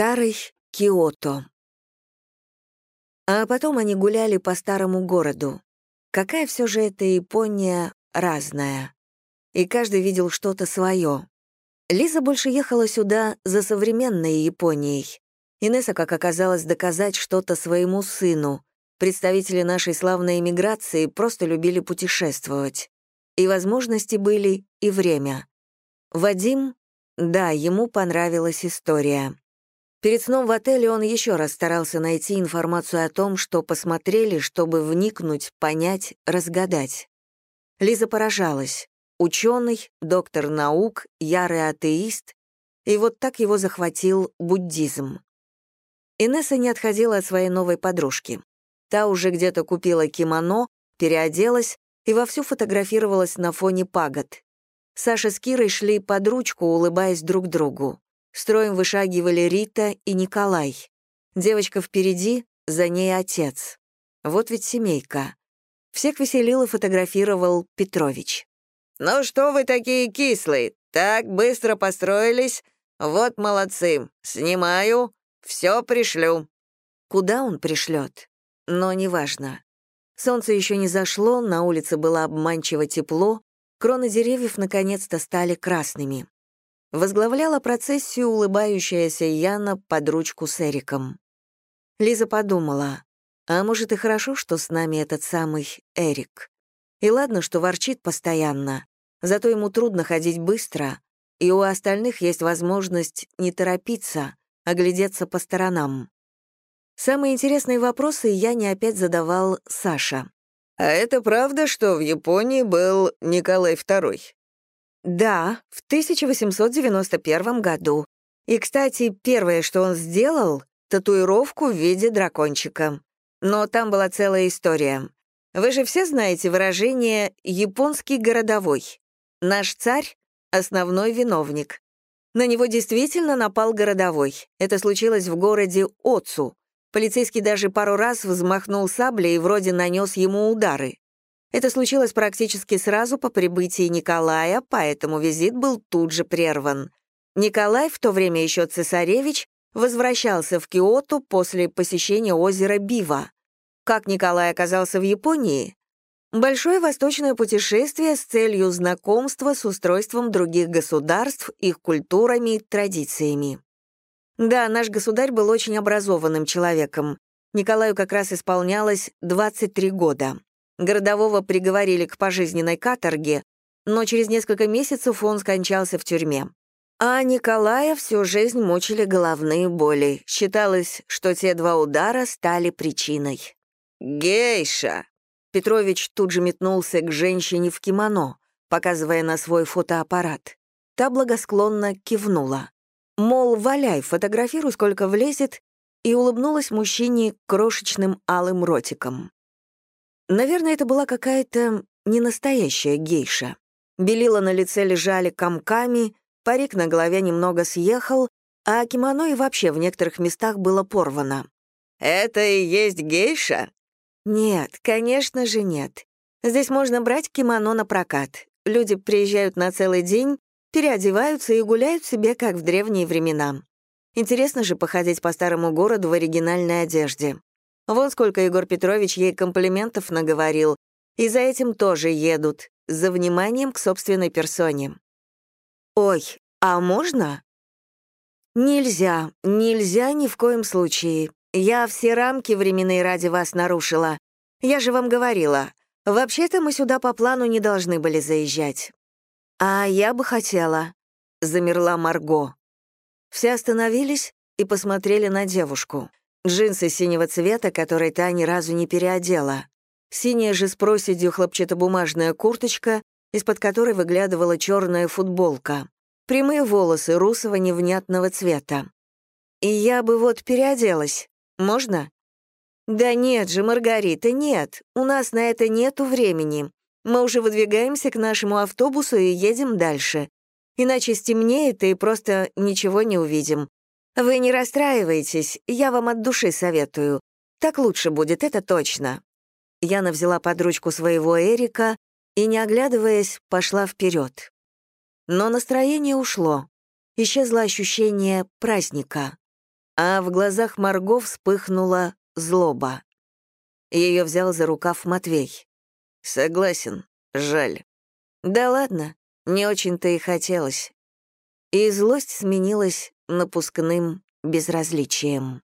Старый Киото. А потом они гуляли по старому городу. Какая все же эта Япония разная. И каждый видел что-то свое. Лиза больше ехала сюда за современной Японией. Инесса, как оказалось, доказать что-то своему сыну. Представители нашей славной эмиграции просто любили путешествовать. И возможности были, и время. Вадим, да, ему понравилась история. Перед сном в отеле он еще раз старался найти информацию о том, что посмотрели, чтобы вникнуть, понять, разгадать. Лиза поражалась. Ученый, доктор наук, ярый атеист. И вот так его захватил буддизм. Инесса не отходила от своей новой подружки. Та уже где-то купила кимоно, переоделась и вовсю фотографировалась на фоне пагод. Саша с Кирой шли под ручку, улыбаясь друг другу. Строем вышагивали Рита и Николай. Девочка впереди, за ней отец. Вот ведь семейка. Всех веселил и фотографировал Петрович. «Ну что вы такие кислые? Так быстро построились? Вот молодцы. Снимаю, все пришлю». Куда он пришлет? Но неважно. Солнце еще не зашло, на улице было обманчиво тепло, кроны деревьев наконец-то стали красными возглавляла процессию улыбающаяся Яна под ручку с Эриком. Лиза подумала, а может и хорошо, что с нами этот самый Эрик. И ладно, что ворчит постоянно, зато ему трудно ходить быстро, и у остальных есть возможность не торопиться, а глядеться по сторонам. Самые интересные вопросы я не опять задавал Саша. «А это правда, что в Японии был Николай II?» Да, в 1891 году. И, кстати, первое, что он сделал — татуировку в виде дракончика. Но там была целая история. Вы же все знаете выражение «японский городовой». Наш царь — основной виновник. На него действительно напал городовой. Это случилось в городе Оцу. Полицейский даже пару раз взмахнул саблей и вроде нанес ему удары. Это случилось практически сразу по прибытии Николая, поэтому визит был тут же прерван. Николай, в то время еще цесаревич, возвращался в Киото после посещения озера Бива. Как Николай оказался в Японии? Большое восточное путешествие с целью знакомства с устройством других государств, их культурами, традициями. Да, наш государь был очень образованным человеком. Николаю как раз исполнялось 23 года. Городового приговорили к пожизненной каторге, но через несколько месяцев он скончался в тюрьме. А Николая всю жизнь мучили головные боли. Считалось, что те два удара стали причиной. «Гейша!» Петрович тут же метнулся к женщине в кимоно, показывая на свой фотоаппарат. Та благосклонно кивнула. Мол, валяй, фотографируй, сколько влезет, и улыбнулась мужчине крошечным алым ротиком. Наверное, это была какая-то ненастоящая гейша. Белила на лице лежали комками, парик на голове немного съехал, а кимоно и вообще в некоторых местах было порвано. «Это и есть гейша?» «Нет, конечно же нет. Здесь можно брать кимоно на прокат. Люди приезжают на целый день, переодеваются и гуляют себе, как в древние времена. Интересно же походить по старому городу в оригинальной одежде. Вон сколько Егор Петрович ей комплиментов наговорил. И за этим тоже едут, за вниманием к собственной персоне. «Ой, а можно?» «Нельзя, нельзя ни в коем случае. Я все рамки временные ради вас нарушила. Я же вам говорила. Вообще-то мы сюда по плану не должны были заезжать». «А я бы хотела», — замерла Марго. Все остановились и посмотрели на девушку. Джинсы синего цвета, которые та ни разу не переодела. Синяя же с проседью хлопчатобумажная курточка, из-под которой выглядывала черная футболка. Прямые волосы русого невнятного цвета. И я бы вот переоделась. Можно? Да нет же, Маргарита, нет. У нас на это нету времени. Мы уже выдвигаемся к нашему автобусу и едем дальше. Иначе стемнеет и просто ничего не увидим. Вы не расстраивайтесь, я вам от души советую. Так лучше будет, это точно». Яна взяла под ручку своего Эрика и, не оглядываясь, пошла вперед. Но настроение ушло. Исчезло ощущение праздника. а в глазах Марго вспыхнула злоба. Ее взял за рукав Матвей. «Согласен, жаль». «Да ладно, не очень-то и хотелось». И злость сменилась напускным безразличием.